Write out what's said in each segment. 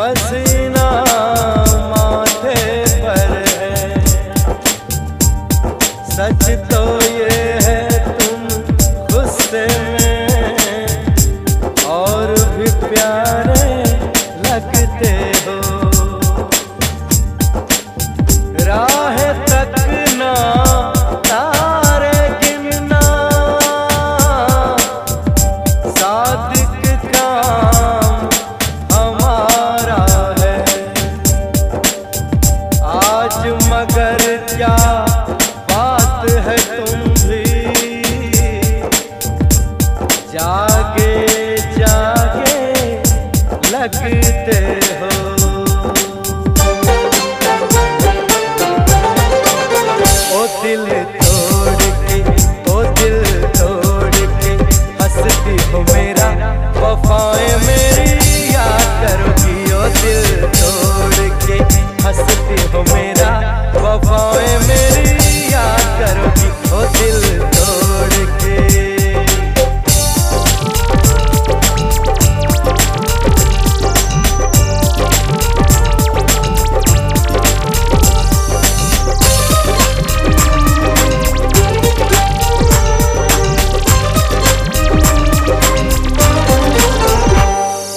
fuzzy. बात जागे जागे लगते तोड़ के तोड़ के हंसती हो मेरा वफाएँ मेरी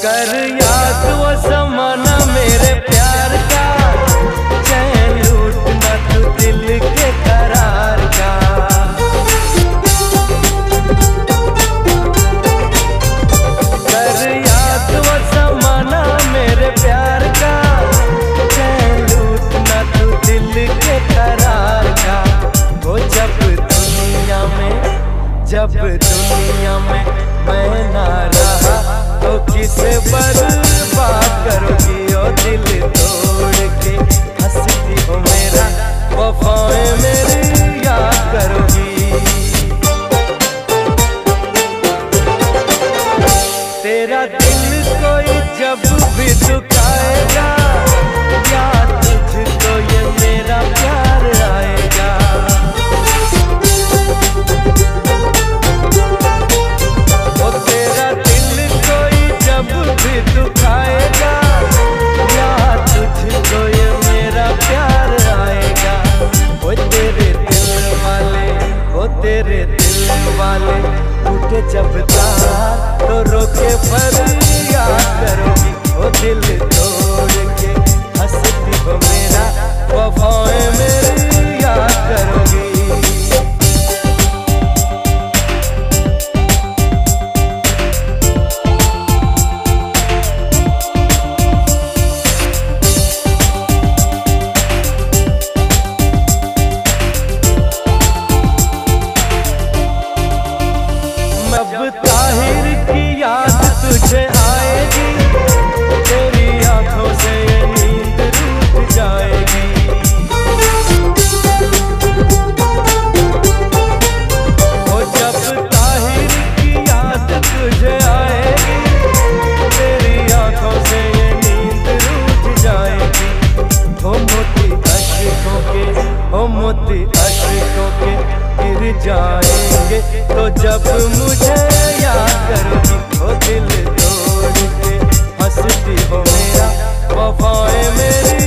कर याद वो समाना मेरे प्यार का। चैन लूटना तू दिल के करार का। कर याद वो समाना मेरे प्यार का। चैन लूटना तू दिल के करार का। वो जब दुनिया में, जब दुनिया में मैं ना रहा। तो किसे बर्बाद करोगी ओ दिल तोड़ के? हंसती हो मेरा, वफाएँ मेरी याद करोगी। तेरा दिल कोई जब भी दुखाएगा तेरे दिल वाले उठे जब तार तो रोके पर याद करोगी ओ दिल तोड़ याद तुझे के तो जब मुझे याद करती हो दिल तोड़ के, हंसती हो मेरा, वफाएँ मेरी